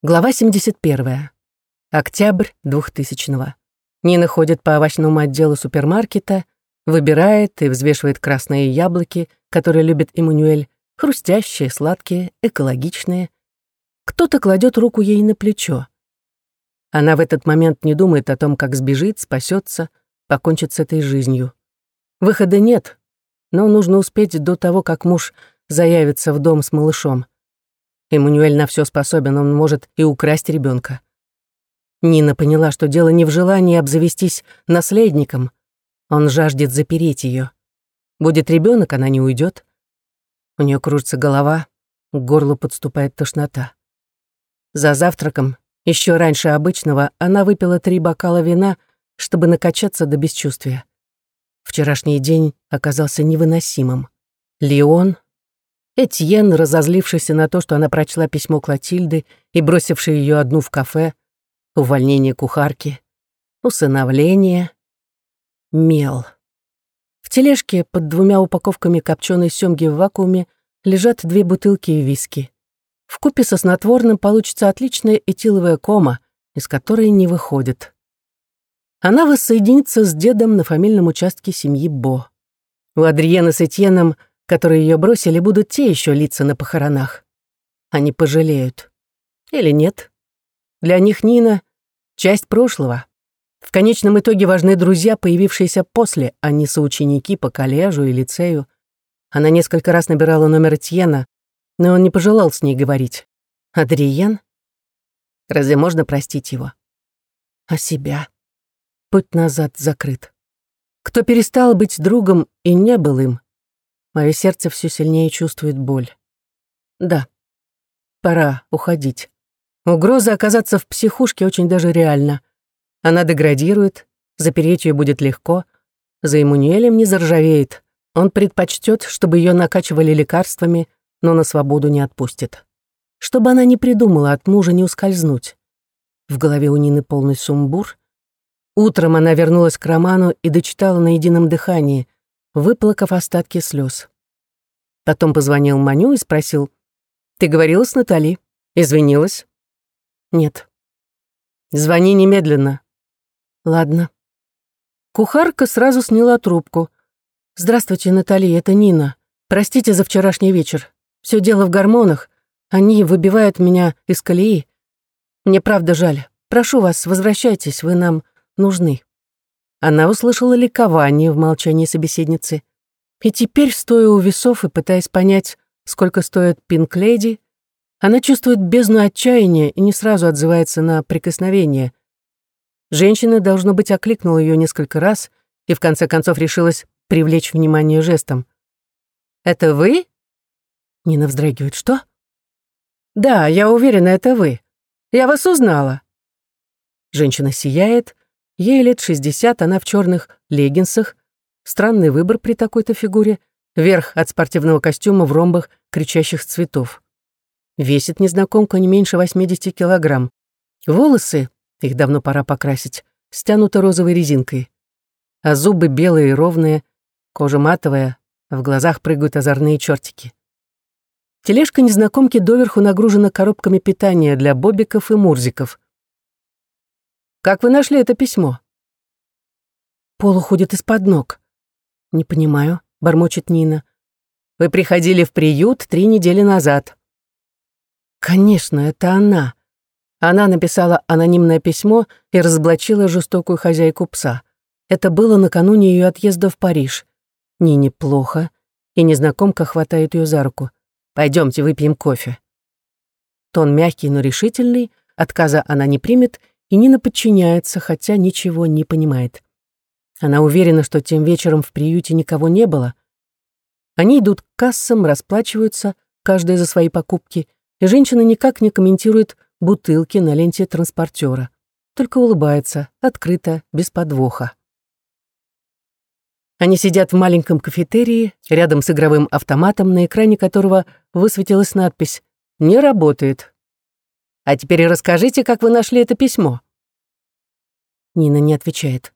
Глава 71. Октябрь 2000-го. Нина ходит по овощному отделу супермаркета, выбирает и взвешивает красные яблоки, которые любит Эммануэль, хрустящие, сладкие, экологичные. Кто-то кладет руку ей на плечо. Она в этот момент не думает о том, как сбежит, спасется, покончит с этой жизнью. Выхода нет, но нужно успеть до того, как муж заявится в дом с малышом. Эммануэль на все способен, он может и украсть ребенка. Нина поняла, что дело не в желании обзавестись наследником. Он жаждет запереть ее. Будет ребенок, она не уйдет. У нее кружится голова, к горлу подступает тошнота. За завтраком, еще раньше обычного, она выпила три бокала вина, чтобы накачаться до бесчувствия. Вчерашний день оказался невыносимым. Леон, Этьен, разозлившийся на то, что она прочла письмо Клотильды и бросивший ее одну в кафе, увольнение кухарки, усыновление, мел. В тележке под двумя упаковками копченой семги в вакууме лежат две бутылки виски. В купе со снотворным получится отличная этиловая кома, из которой не выходит. Она воссоединится с дедом на фамильном участке семьи Бо. У Адриена с Этьеном – которые ее бросили, будут те еще лица на похоронах. Они пожалеют. Или нет. Для них Нина — часть прошлого. В конечном итоге важны друзья, появившиеся после, а не соученики по коллежу и лицею. Она несколько раз набирала номер Тьена, но он не пожелал с ней говорить. Адриен? Разве можно простить его? А себя? Путь назад закрыт. Кто перестал быть другом и не был им, Мое сердце все сильнее чувствует боль. Да, пора уходить. Угроза оказаться в психушке очень даже реальна. Она деградирует, запереть ее будет легко, за Эммануэлем не заржавеет. Он предпочтет, чтобы ее накачивали лекарствами, но на свободу не отпустит. Чтобы она не придумала от мужа не ускользнуть. В голове у Нины полный сумбур. Утром она вернулась к роману и дочитала на едином дыхании — выплакав остатки слез. Потом позвонил Маню и спросил, «Ты говорила с Натали? Извинилась?» «Нет». «Звони немедленно». «Ладно». Кухарка сразу сняла трубку. «Здравствуйте, Натали, это Нина. Простите за вчерашний вечер. Все дело в гормонах. Они выбивают меня из колеи. Мне правда жаль. Прошу вас, возвращайтесь, вы нам нужны». Она услышала ликование в молчании собеседницы. И теперь, стоя у весов и пытаясь понять, сколько стоит пинк-леди, она чувствует бездну отчаяния и не сразу отзывается на прикосновение. Женщина, должно быть, окликнула ее несколько раз и в конце концов решилась привлечь внимание жестом. «Это вы?» Нина вздрагивает. «Что?» «Да, я уверена, это вы. Я вас узнала». Женщина сияет, Ей лет шестьдесят, она в черных леггинсах. Странный выбор при такой-то фигуре. Верх от спортивного костюма в ромбах кричащих цветов. Весит незнакомка не меньше 80 килограмм. Волосы, их давно пора покрасить, стянуты розовой резинкой. А зубы белые и ровные, кожа матовая, в глазах прыгают озорные чертики. Тележка незнакомки доверху нагружена коробками питания для бобиков и мурзиков. Как вы нашли это письмо?» Пол уходит из-под ног. «Не понимаю», — бормочет Нина. «Вы приходили в приют три недели назад». «Конечно, это она». Она написала анонимное письмо и разоблачила жестокую хозяйку пса. Это было накануне ее отъезда в Париж. Нине плохо, и незнакомка хватает ее за руку. «Пойдемте выпьем кофе». Тон мягкий, но решительный, отказа она не примет и Нина подчиняется, хотя ничего не понимает. Она уверена, что тем вечером в приюте никого не было. Они идут к кассам, расплачиваются, каждая за свои покупки, и женщина никак не комментирует бутылки на ленте транспортера, только улыбается, открыто, без подвоха. Они сидят в маленьком кафетерии, рядом с игровым автоматом, на экране которого высветилась надпись «Не работает». А теперь расскажите, как вы нашли это письмо». Нина не отвечает.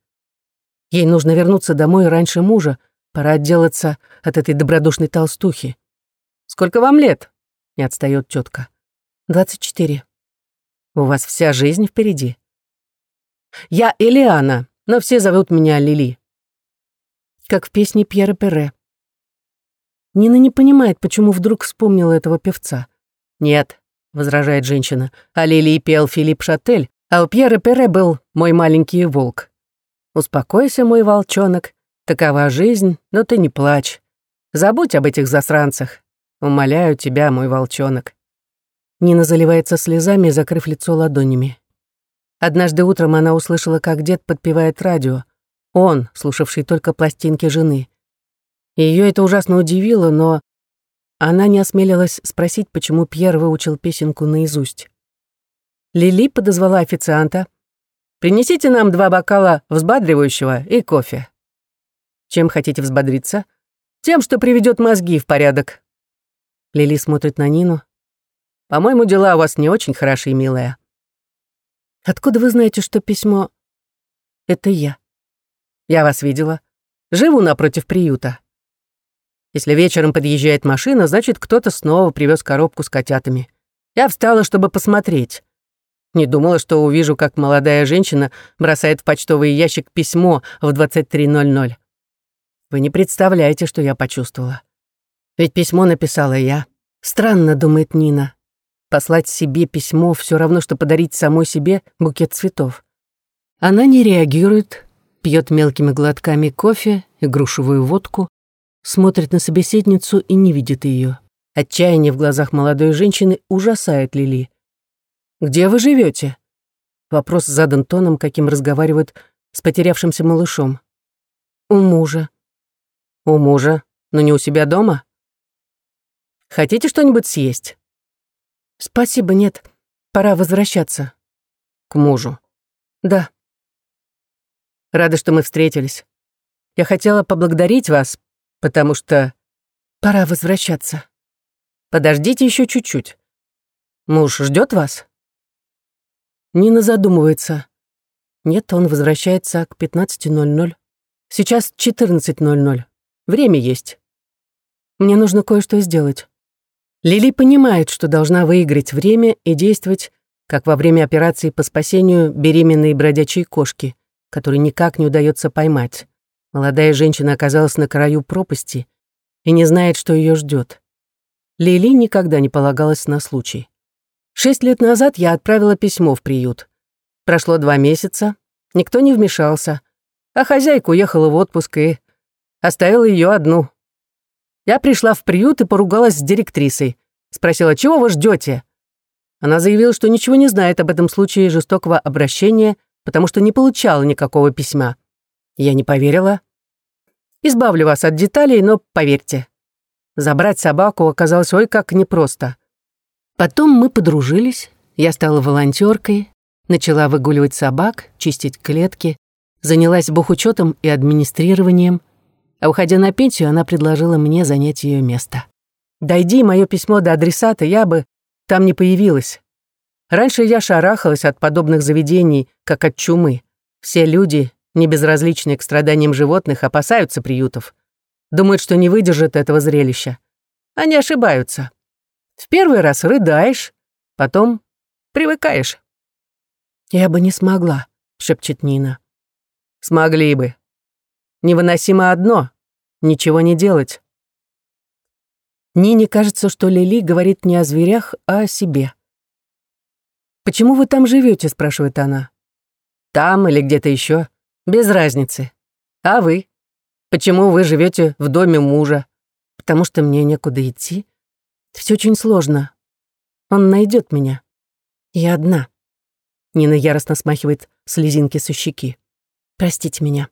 Ей нужно вернуться домой раньше мужа, пора отделаться от этой добродушной толстухи. «Сколько вам лет?» — не отстает тетка. «Двадцать четыре». У вас вся жизнь впереди. Я Элиана, но все зовут меня Лили. Как в песне Пьера Перре. Нина не понимает, почему вдруг вспомнила этого певца. «Нет», — возражает женщина, — «а Лили пел Филипп Шатель, а у Пьера Перре был мой маленький волк. Успокойся, мой волчонок, такова жизнь, но ты не плачь. Забудь об этих засранцах. Умоляю тебя, мой волчонок». Нина заливается слезами, закрыв лицо ладонями. Однажды утром она услышала, как дед подпевает радио. Он, слушавший только пластинки жены. Ее это ужасно удивило, но она не осмелилась спросить, почему Пьер выучил песенку наизусть. Лили подозвала официанта. «Принесите нам два бокала взбадривающего и кофе». «Чем хотите взбодриться?» «Тем, что приведет мозги в порядок». Лили смотрит на Нину. «По-моему, дела у вас не очень хороши, милая». «Откуда вы знаете, что письмо...» «Это я». «Я вас видела. Живу напротив приюта. Если вечером подъезжает машина, значит, кто-то снова привез коробку с котятами. Я встала, чтобы посмотреть. Не думала, что увижу, как молодая женщина бросает в почтовый ящик письмо в 23.00. Вы не представляете, что я почувствовала. Ведь письмо написала я. Странно, думает Нина. Послать себе письмо все равно, что подарить самой себе букет цветов. Она не реагирует, пьет мелкими глотками кофе и грушевую водку, смотрит на собеседницу и не видит ее. Отчаяние в глазах молодой женщины ужасает Лили. «Где вы живете? Вопрос задан тоном, каким разговаривают с потерявшимся малышом. «У мужа». «У мужа, но не у себя дома?» «Хотите что-нибудь съесть?» «Спасибо, нет. Пора возвращаться». «К мужу?» «Да». «Рада, что мы встретились. Я хотела поблагодарить вас, потому что пора возвращаться. Подождите еще чуть-чуть. Муж ждет вас? Нина задумывается. Нет, он возвращается к 15.00. Сейчас 14.00. Время есть. Мне нужно кое-что сделать. Лили понимает, что должна выиграть время и действовать, как во время операции по спасению беременной бродячей кошки, которой никак не удается поймать. Молодая женщина оказалась на краю пропасти и не знает, что ее ждет. Лили никогда не полагалась на случай. Шесть лет назад я отправила письмо в приют. Прошло два месяца, никто не вмешался, а хозяйка уехала в отпуск и оставила ее одну. Я пришла в приют и поругалась с директрисой. Спросила, чего вы ждете? Она заявила, что ничего не знает об этом случае жестокого обращения, потому что не получала никакого письма. Я не поверила. Избавлю вас от деталей, но поверьте, забрать собаку оказалось ой как непросто. Потом мы подружились, я стала волонтеркой, начала выгуливать собак, чистить клетки, занялась бухучетом и администрированием, а уходя на пенсию, она предложила мне занять ее место. Дойди мое письмо до адресата, я бы там не появилась. Раньше я шарахалась от подобных заведений, как от чумы. Все люди не безразличные к страданиям животных, опасаются приютов. Думают, что не выдержат этого зрелища. Они ошибаются. В первый раз рыдаешь, потом привыкаешь. «Я бы не смогла», — шепчет Нина. «Смогли бы. Невыносимо одно — ничего не делать». Нине кажется, что Лили говорит не о зверях, а о себе. «Почему вы там живете? спрашивает она. «Там или где-то еще. Без разницы. А вы? Почему вы живете в доме мужа? Потому что мне некуда идти. Все очень сложно. Он найдет меня. Я одна. Нина яростно смахивает слезинки со щеки. Простите меня.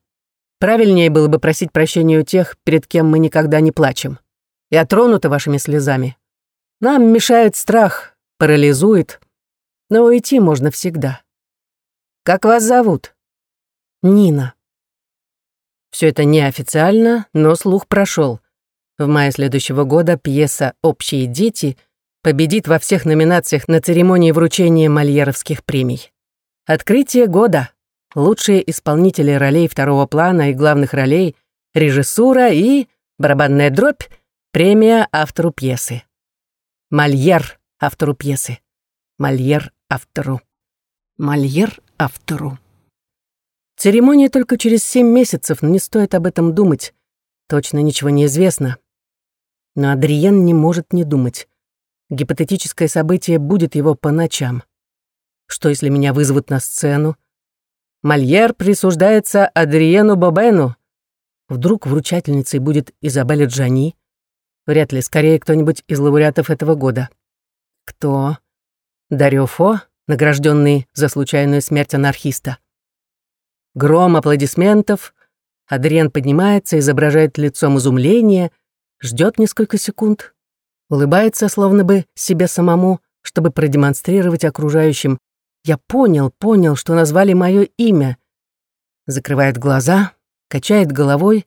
Правильнее было бы просить прощения у тех, перед кем мы никогда не плачем. Я тронута вашими слезами. Нам мешает страх, парализует, но уйти можно всегда. Как вас зовут? Нина. Все это неофициально, но слух прошел. В мае следующего года пьеса «Общие дети» победит во всех номинациях на церемонии вручения мольеровских премий. Открытие года. Лучшие исполнители ролей второго плана и главных ролей, режиссура и, барабанная дробь, премия автору пьесы. Мольер автору пьесы. Мольер автору Мольер автору. Церемония только через семь месяцев, но не стоит об этом думать. Точно ничего не известно. Но Адриен не может не думать. Гипотетическое событие будет его по ночам. Что, если меня вызовут на сцену? Мольер присуждается Адриену Бобену. Вдруг вручательницей будет Изабелла Джани? Вряд ли, скорее кто-нибудь из лауреатов этого года. Кто? Дарио Фо, награжденный за случайную смерть анархиста. Гром аплодисментов. Адриен поднимается, изображает лицом изумление, ждет несколько секунд, улыбается, словно бы себе самому, чтобы продемонстрировать окружающим. «Я понял, понял, что назвали мое имя». Закрывает глаза, качает головой,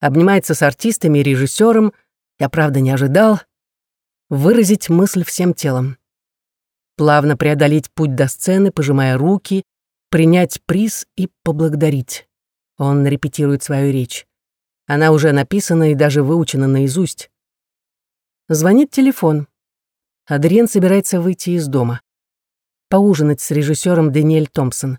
обнимается с артистами и режиссером. Я, правда, не ожидал. Выразить мысль всем телом. Плавно преодолеть путь до сцены, пожимая руки, принять приз и поблагодарить. Он репетирует свою речь. Она уже написана и даже выучена наизусть. Звонит телефон. Адриен собирается выйти из дома. Поужинать с режиссером Даниэль Томпсон.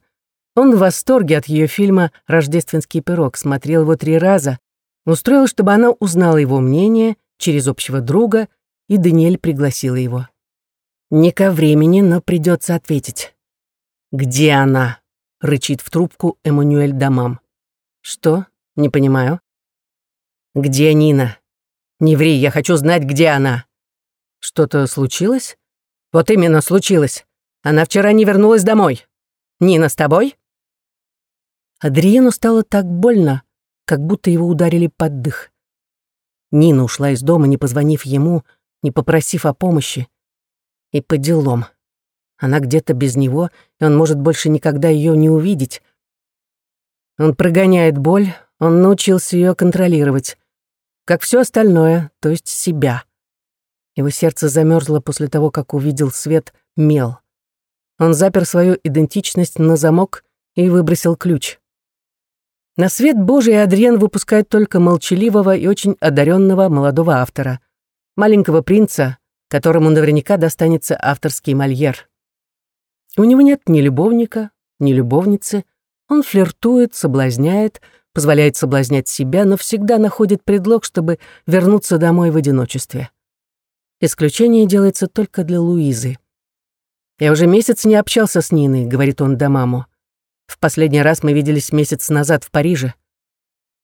Он в восторге от ее фильма «Рождественский пирог», смотрел его три раза, устроил, чтобы она узнала его мнение через общего друга, и Даниэль пригласила его. Не ко времени, но придется ответить. «Где она?» — рычит в трубку Эммануэль Дамам. «Что? Не понимаю». «Где Нина? Не ври, я хочу знать, где она». «Что-то случилось?» «Вот именно случилось. Она вчера не вернулась домой. Нина с тобой?» Адриену стало так больно, как будто его ударили под дых. Нина ушла из дома, не позвонив ему, не попросив о помощи. И по делам. Она где-то без него, и он может больше никогда ее не увидеть. Он прогоняет боль, он научился ее контролировать как все остальное, то есть себя. Его сердце замерзло после того, как увидел свет мел. Он запер свою идентичность на замок и выбросил ключ. На свет Божий Адриен выпускает только молчаливого и очень одаренного молодого автора, маленького принца, которому наверняка достанется авторский мольер. У него нет ни любовника, ни любовницы, он флиртует, соблазняет, позволяет соблазнять себя, но всегда находит предлог, чтобы вернуться домой в одиночестве. Исключение делается только для Луизы. «Я уже месяц не общался с Ниной», — говорит он до маму. «В последний раз мы виделись месяц назад в Париже».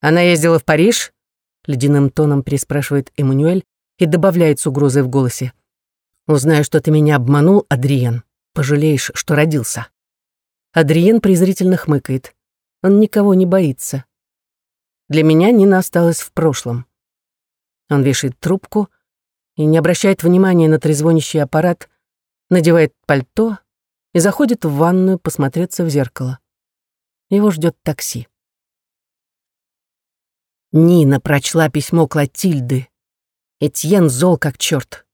«Она ездила в Париж?» — ледяным тоном переспрашивает Эммануэль и добавляет с угрозой в голосе. «Узнаю, что ты меня обманул, Адриен. Пожалеешь, что родился». Адриен презрительно хмыкает. Он никого не боится. Для меня Нина осталась в прошлом. Он вешает трубку и не обращает внимания на трезвонящий аппарат, надевает пальто и заходит в ванную посмотреться в зеркало. Его ждет такси. Нина прочла письмо Клотильды. Этьен зол как черт.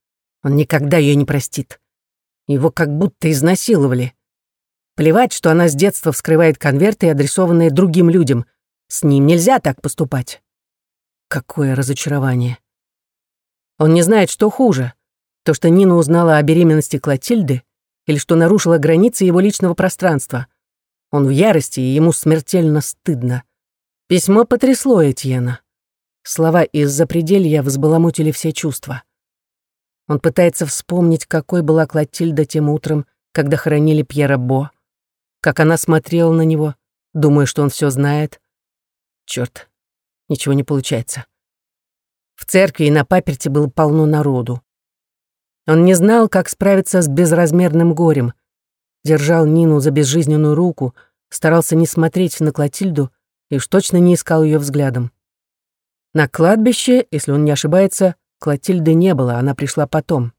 Он никогда ее не простит. Его как будто изнасиловали. Плевать, что она с детства вскрывает конверты, адресованные другим людям. С ним нельзя так поступать. Какое разочарование. Он не знает, что хуже. То, что Нина узнала о беременности Клотильды, или что нарушила границы его личного пространства. Он в ярости, и ему смертельно стыдно. Письмо потрясло Этьена. Слова из-за пределья взбаламутили все чувства. Он пытается вспомнить, какой была Клотильда тем утром, когда хоронили Пьера Бо, как она смотрела на него, думая, что он все знает, Черт, ничего не получается. В церкви и на паперте было полно народу. Он не знал, как справиться с безразмерным горем. Держал Нину за безжизненную руку, старался не смотреть на Клотильду и уж точно не искал ее взглядом. На кладбище, если он не ошибается, Клотильды не было, она пришла потом.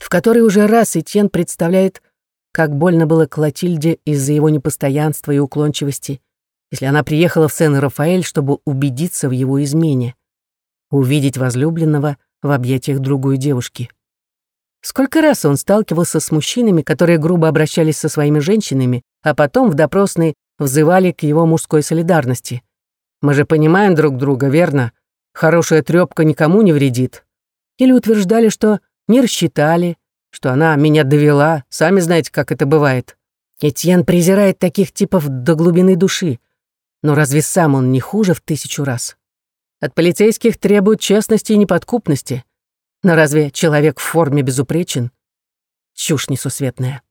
В который уже раз Этьен представляет, как больно было Клотильде из-за его непостоянства и уклончивости, если она приехала в Сен-Рафаэль, чтобы убедиться в его измене, увидеть возлюбленного в объятиях другой девушки. Сколько раз он сталкивался с мужчинами, которые грубо обращались со своими женщинами, а потом в допросной взывали к его мужской солидарности. «Мы же понимаем друг друга, верно? Хорошая трёпка никому не вредит». Или утверждали, что не рассчитали, что она меня довела, сами знаете, как это бывает. Этьен презирает таких типов до глубины души. Но разве сам он не хуже в тысячу раз? От полицейских требуют честности и неподкупности. Но разве человек в форме безупречен? Чушь несусветная.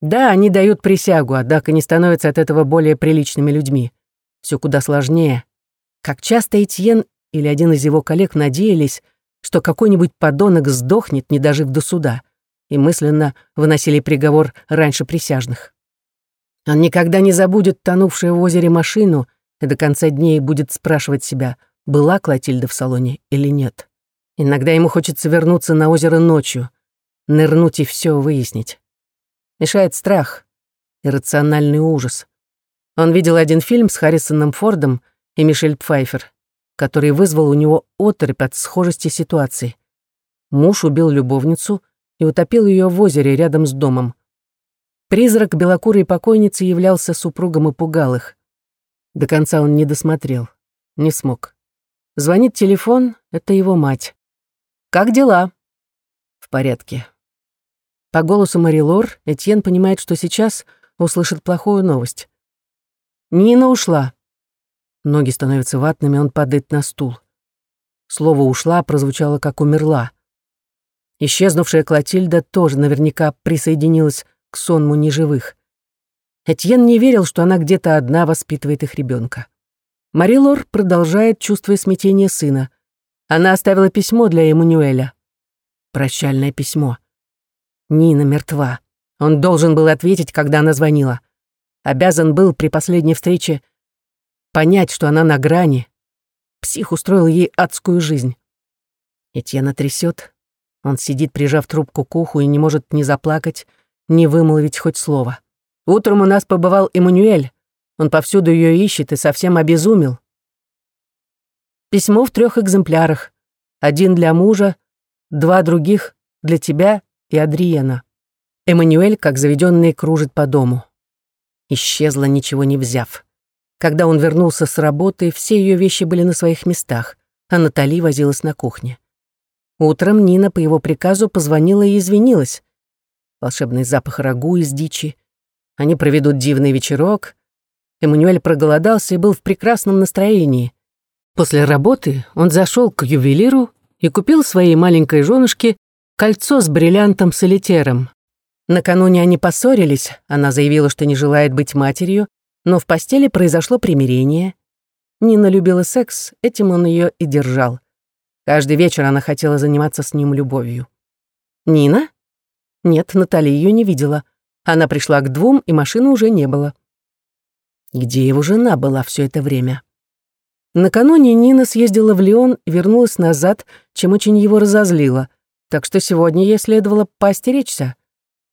Да, они дают присягу, однако не становятся от этого более приличными людьми. Все куда сложнее. Как часто Этьен или один из его коллег надеялись, что какой-нибудь подонок сдохнет, не дожив до суда, и мысленно выносили приговор раньше присяжных. Он никогда не забудет тонувшую в озере машину и до конца дней будет спрашивать себя, была Клотильда в салоне или нет. Иногда ему хочется вернуться на озеро ночью, нырнуть и все выяснить. Мешает страх, иррациональный ужас. Он видел один фильм с Харрисоном Фордом и Мишель Пфайфер, который вызвал у него оторопь от схожести ситуации. Муж убил любовницу и утопил ее в озере рядом с домом. Призрак белокурой покойницы являлся супругом и пугал их. До конца он не досмотрел, не смог. Звонит телефон, это его мать. «Как дела?» «В порядке. По голосу Мари Лор Этьен понимает, что сейчас услышит плохую новость. Нина ушла. Ноги становятся ватными, он падает на стул. Слово «ушла» прозвучало как «умерла». Исчезнувшая Клотильда тоже наверняка присоединилась к сонму неживых. Этьен не верил, что она где-то одна воспитывает их ребенка. Мари Лор продолжает, чувствуя смятение сына. Она оставила письмо для Эммануэля. Прощальное письмо. Нина мертва. Он должен был ответить, когда она звонила. Обязан был при последней встрече понять, что она на грани. Псих устроил ей адскую жизнь. Этьена трясет. Он сидит, прижав трубку к уху, и не может ни заплакать, ни вымолвить хоть слово. Утром у нас побывал Эммануэль. Он повсюду ее ищет и совсем обезумел. Письмо в трех экземплярах. Один для мужа, два других для тебя и Адриена. Эммануэль, как заведенный, кружит по дому. Исчезла, ничего не взяв. Когда он вернулся с работы, все ее вещи были на своих местах, а Натали возилась на кухне. Утром Нина по его приказу позвонила и извинилась. Волшебный запах рагу из дичи. Они проведут дивный вечерок. Эммануэль проголодался и был в прекрасном настроении. После работы он зашел к ювелиру и купил своей маленькой женушке кольцо с бриллиантом-солитером. Накануне они поссорились, она заявила, что не желает быть матерью, но в постели произошло примирение. Нина любила секс, этим он ее и держал. Каждый вечер она хотела заниматься с ним любовью. «Нина?» Нет, Натали ее не видела. Она пришла к двум, и машины уже не было. Где его жена была все это время? Накануне Нина съездила в Лион и вернулась назад, чем очень его разозлила — так что сегодня ей следовало поостеречься.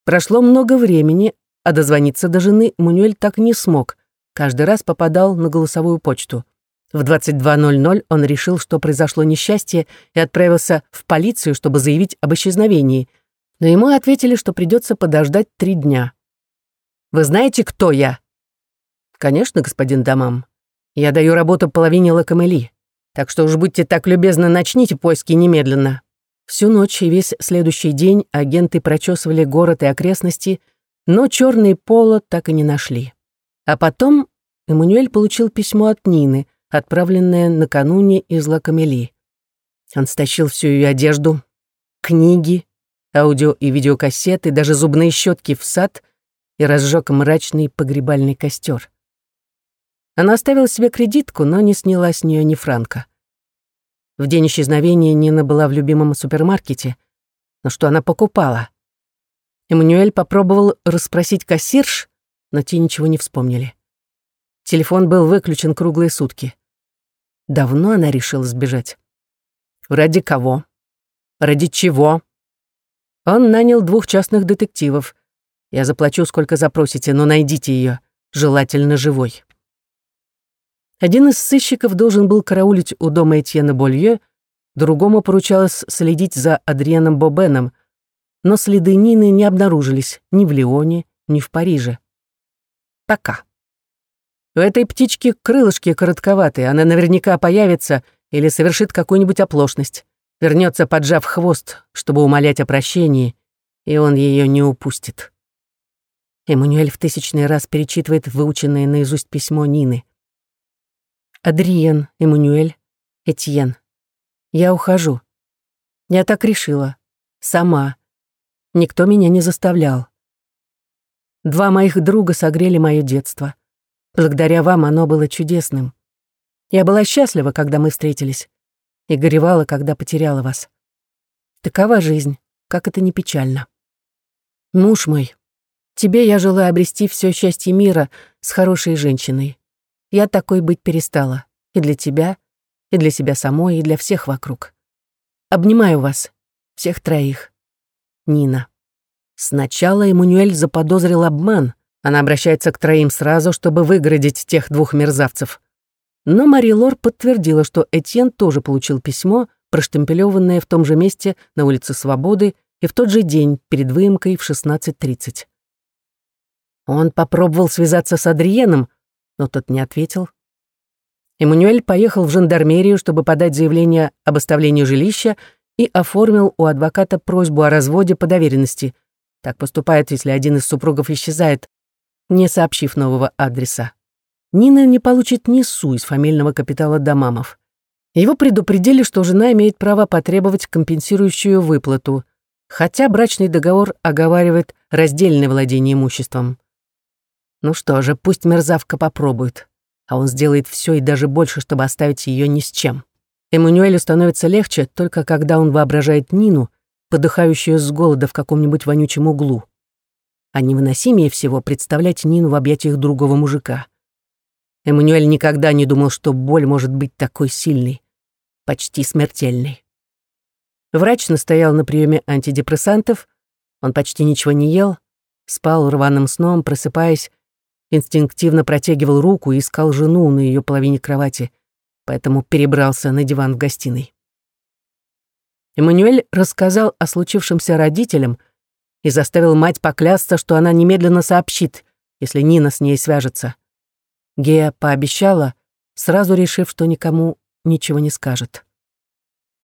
Прошло много времени, а дозвониться до жены Мануэль так не смог. Каждый раз попадал на голосовую почту. В 22.00 он решил, что произошло несчастье, и отправился в полицию, чтобы заявить об исчезновении. Но ему ответили, что придется подождать три дня. «Вы знаете, кто я?» «Конечно, господин Дамам. Я даю работу половине Лакамели. Так что уж будьте так любезны, начните поиски немедленно». Всю ночь и весь следующий день агенты прочесывали город и окрестности, но черный поло так и не нашли. А потом Эммануэль получил письмо от Нины, отправленное накануне из Лакамели. Он стащил всю ее одежду, книги, аудио и видеокассеты, даже зубные щетки в сад и разжег мрачный погребальный костер. Она оставила себе кредитку, но не сняла с нее ни франка. В день исчезновения Нина была в любимом супермаркете. Но что она покупала? Эммануэль попробовал расспросить кассирш, но те ничего не вспомнили. Телефон был выключен круглые сутки. Давно она решила сбежать. Ради кого? Ради чего? Он нанял двух частных детективов. Я заплачу, сколько запросите, но найдите ее, желательно живой. Один из сыщиков должен был караулить у дома Этьена Болье, другому поручалось следить за Адрианом Бобеном, но следы Нины не обнаружились ни в Лионе, ни в Париже. Пока. У этой птички крылышки коротковатые, она наверняка появится или совершит какую-нибудь оплошность, вернется, поджав хвост, чтобы умолять о прощении, и он ее не упустит. Эммануэль в тысячный раз перечитывает выученное наизусть письмо Нины. «Адриен, Эммануэль, Этьен, я ухожу. Я так решила. Сама. Никто меня не заставлял. Два моих друга согрели мое детство. Благодаря вам оно было чудесным. Я была счастлива, когда мы встретились, и горевала, когда потеряла вас. Такова жизнь, как это не печально. Муж мой, тебе я желаю обрести все счастье мира с хорошей женщиной. Я такой быть перестала. И для тебя, и для себя самой, и для всех вокруг. Обнимаю вас, всех троих. Нина. Сначала Эммануэль заподозрил обман. Она обращается к троим сразу, чтобы выгородить тех двух мерзавцев. Но Мари Лор подтвердила, что Этьен тоже получил письмо, проштемпелёванное в том же месте на улице Свободы и в тот же день перед выемкой в 16.30. Он попробовал связаться с Адриеном, но тот не ответил. Эммануэль поехал в жандармерию, чтобы подать заявление об оставлении жилища и оформил у адвоката просьбу о разводе по доверенности. Так поступает, если один из супругов исчезает, не сообщив нового адреса. Нина не получит ни су из фамильного капитала Дамамов. Его предупредили, что жена имеет право потребовать компенсирующую выплату, хотя брачный договор оговаривает раздельное владение имуществом. Ну что же, пусть мерзавка попробует а он сделает все и даже больше, чтобы оставить ее ни с чем. Эммануэлю становится легче только когда он воображает Нину, подыхающую с голода в каком-нибудь вонючем углу. А невыносимее всего представлять Нину в объятиях другого мужика. Эммануэль никогда не думал, что боль может быть такой сильной, почти смертельной. Врач настоял на приеме антидепрессантов, он почти ничего не ел, спал рваным сном, просыпаясь инстинктивно протягивал руку и искал жену на ее половине кровати, поэтому перебрался на диван в гостиной. Эммануэль рассказал о случившемся родителям и заставил мать поклясться, что она немедленно сообщит, если Нина с ней свяжется. Гея пообещала, сразу решив, что никому ничего не скажет.